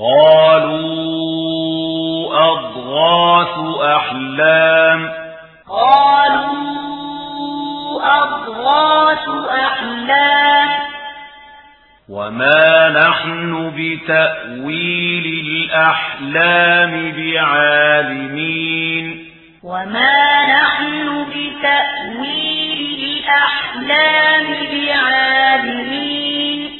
قالوا أضغاث أحلام. قالوا أضغاث أحلام. وما نحن بتأويل الأحلام بعالمين. وما نحن بتأويل الأحلام بعالمين.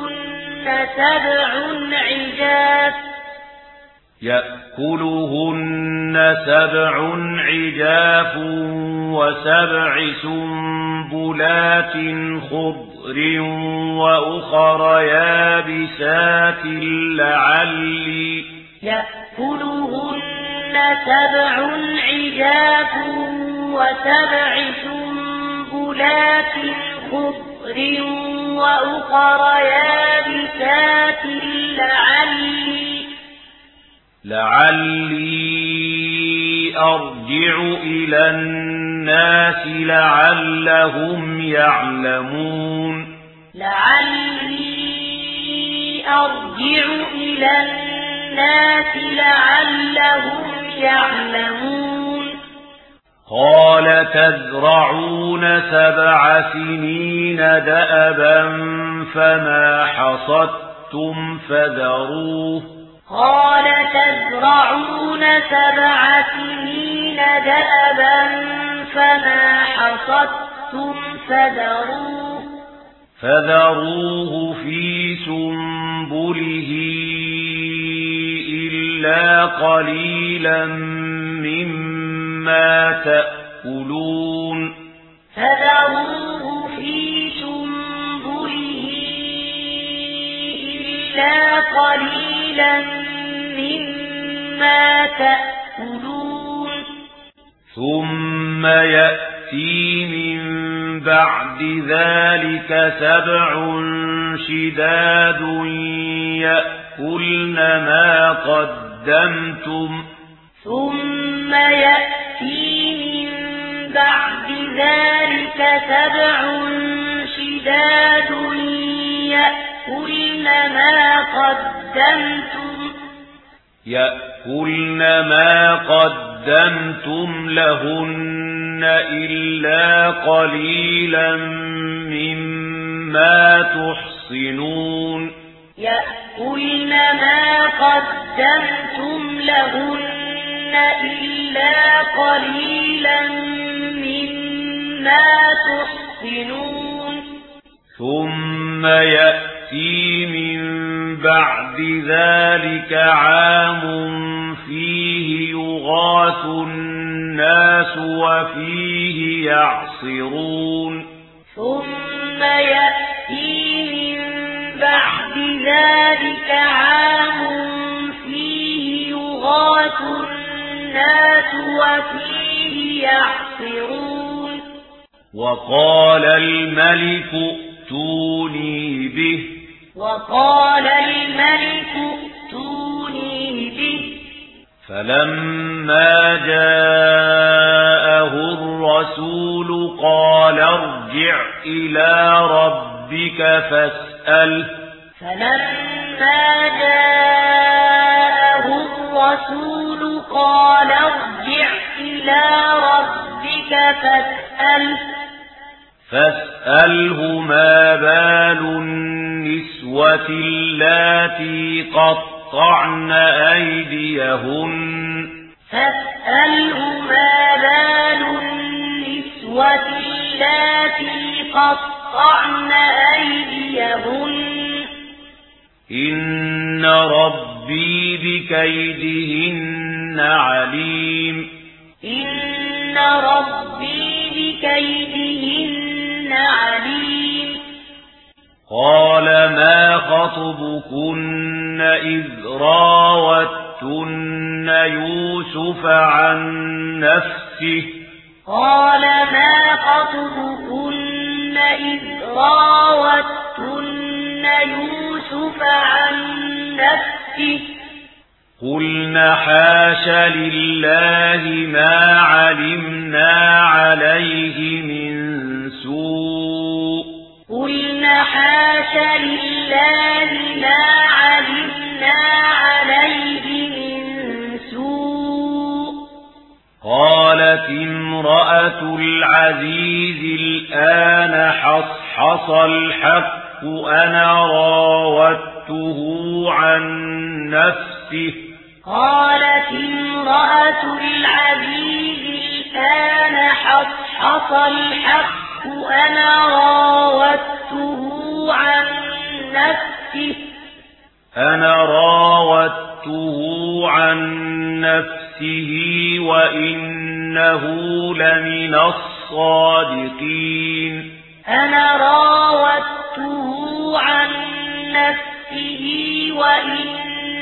سبع عجاف يأكلهن سبع عجاف وسبع سنبلات خضر وأخر يابسات لعلي يأكلهن سبع عجاف وسبع سنبلات خضر صدر وأخر يابسات لعلي لعلي أرجع إلى الناس لعلهم يعلمون لعلي أرجع إلى الناس لعلهم يعلمون قال تزرعون سبع سنين دأبا فما حصدتم فذروه. قال تزرعون سبع سنين دأبا فما حصدتم فذروه. فذروه في سنبله إلا قليلا مما مما تأكلون فذروه في سنبله إلا قليلا مما تأكلون ثم يأتي من بعد ذلك سبع شداد يأكلن ما قدمتم ثم يأتي تأتي من بعد ذلك سبع شداد يأكلن ما قدمتم يأكلن ما قدمتم لهن إلا قليلا مما تحصنون يأكلن ما قدمتم لهن إلا قليلا مما تحسنون ثم يأتي من بعد ذلك عام فيه يغاث الناس وفيه يعصرون ثم يأتي من بعد ذلك عام وفيه يحفرون. وقال الملك ائتوني به. وقال الملك ائتوني به. فلما جاءه الرسول قال ارجع إلى ربك فاسأل فلما جاءه الرسول قال ارجع إلى ربك فاسأله فاسأله ما بال النسوة التي قطعن أيديهن. فاسأله ما بال النسوة التي قطعن أيديهن. إن رب ربي بكيدهن عليم إن ربي بكيدهن عليم قال ما خطبكن إذ راوتن يوسف عن نفسه قال ما خطبكن إذ راوتن يوسف عن نفسه قلنا حاش لله ما علمنا عليه من سوء. قلنا حاش لله ما علمنا عليه من سوء. قالت امرأة العزيز الآن حصحص الحق أنا راضي امرأته عَن نَّفْسِهِ قَالَتِ امرأة الْعَزِيزِ الْآنَ حَصْحَصَ الْحَقُّ أَنَا رَاوَدتُّهُ عَن نَّفْسِهِ أَنَا رَاوَدتُّهُ عَن نَّفْسِهِ وَإِنَّهُ لَمِنَ الصَّادِقِينَ أَنَا رَاوَدتُّهُ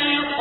لا يهدي كيد الخائنين